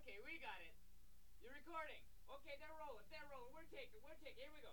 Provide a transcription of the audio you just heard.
Okay, we got it. You're recording. Okay, they're rolling. They're rolling. We're taking. We're taking. Here we go.